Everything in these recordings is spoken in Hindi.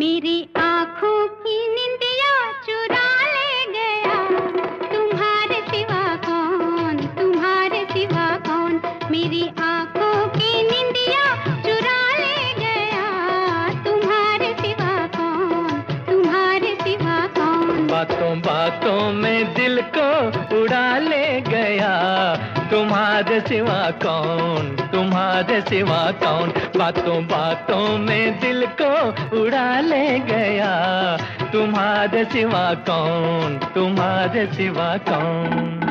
मेरी आँखों की निंदिया चुरा ले गया। तुम्हारे सिवा कौन तुम्हारे सिवा कौन? मेरी बातों बातों में दिल को उड़ा ले गया। तुम्हारे सिवा कौन, तुम्हारे सिवा कौन? बातों बातों में दिल को उड़ा ले गया। तुम्हारे सिवा कौन, तुम्हारे सिवा कौन?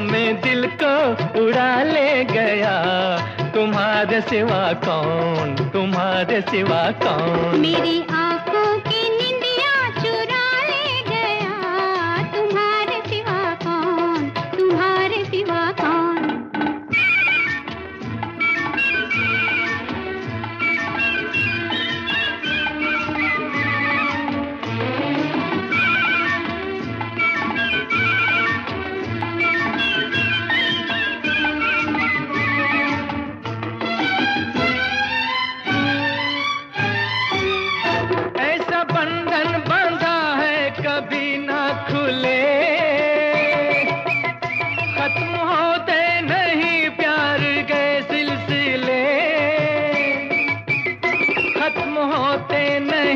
में दिल को उड़ा ले गया। तुम्हारे सिवा कौन? तुम्हारे सिवा कौन? मेरी आँखों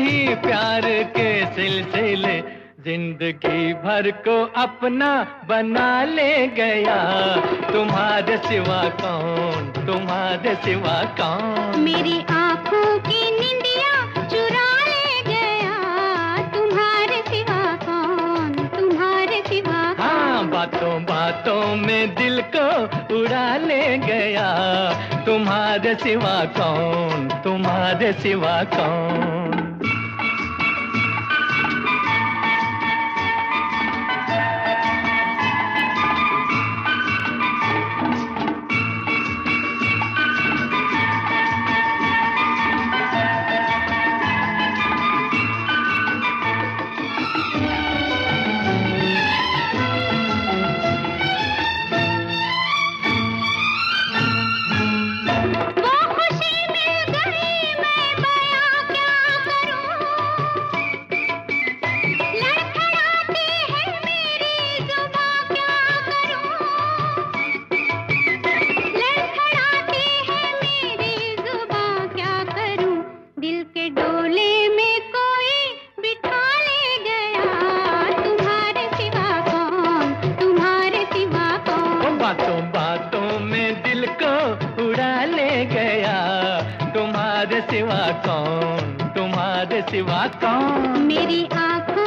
नहीं प्यार के सिलसिले ज़िंदगी भर को अपना बना ले गया। तुम्हारे सिवा कौन तुम्हारे सिवा कौन? मेरी आँखों की निंदिया चुरा ले गया। तुम्हारे सिवा कौन तुम्हारे सिवा हाँ बातों बातों में दिल को उड़ा ले गया। तुम्हारे सिवा कौन तुम्हारे सिवा कौन? सिवा कौन? तुम्हारे सिवा कौन? मेरी आँखों